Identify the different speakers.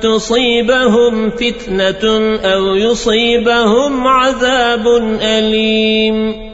Speaker 1: تصيبهم فتنة أو يصيبهم عذاب أليم.